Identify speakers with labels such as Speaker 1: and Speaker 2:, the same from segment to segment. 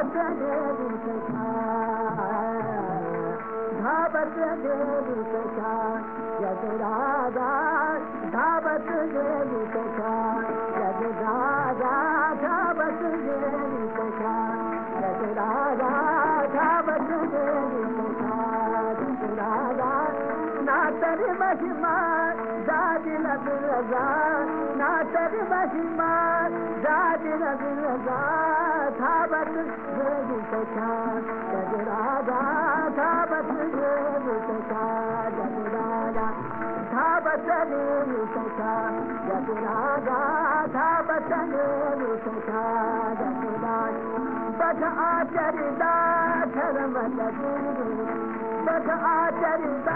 Speaker 1: लिखा भावता जज राजा भावत जा जज राजा भावत जा जज रा भावता रा నా తరి మహిమా జాతిన దురగా నా తరి మహిమా జాతిన దురగా ధావత్ యోగితకా జగరాజా ధావత్ యోగితకా జగరాజా ధావత్ యోగితకా జగరాజా ధావత్ యోగితకా జగరాజా బధ ఆచరిత ధర్మ బధ ఆచరిత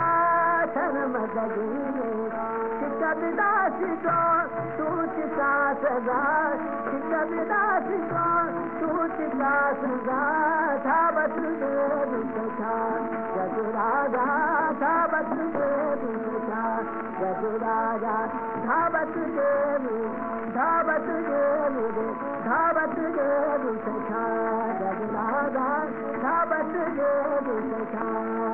Speaker 1: दास तूं चिकास तूं चासत गुसा जजू रा जगू राधा धावत जे धावत जे धावत जे रूखा जजूत जे रुखा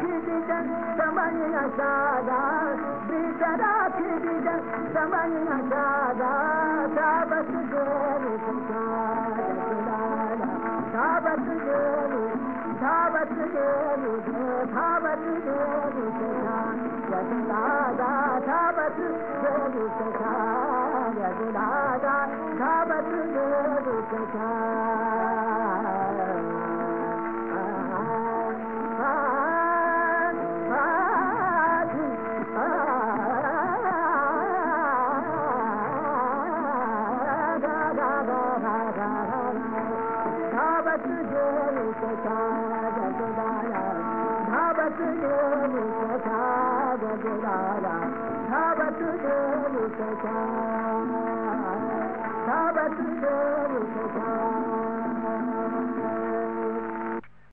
Speaker 1: ಕ್ಷಿತಿಜ ಸಮನಿಯ ಸಾಗ ಬ್ರೀತರ ಕ್ಷಿತಿಜ ಸಮನಿಯ ಸಾಗ ಸಾಬತ್ ಜೋರು ಸಾಬತ್ ಜೋರು ಸಾಬತ್ ಜೋರು ಸಾಬತ್ ಜೋರು ಸದಾ ಸಾಬತ್ ಜೋರು ಸದಾ ಸಾಬತ್ ಜೋರು ಸದಾ Sabbath, Sabbath, Sabbath,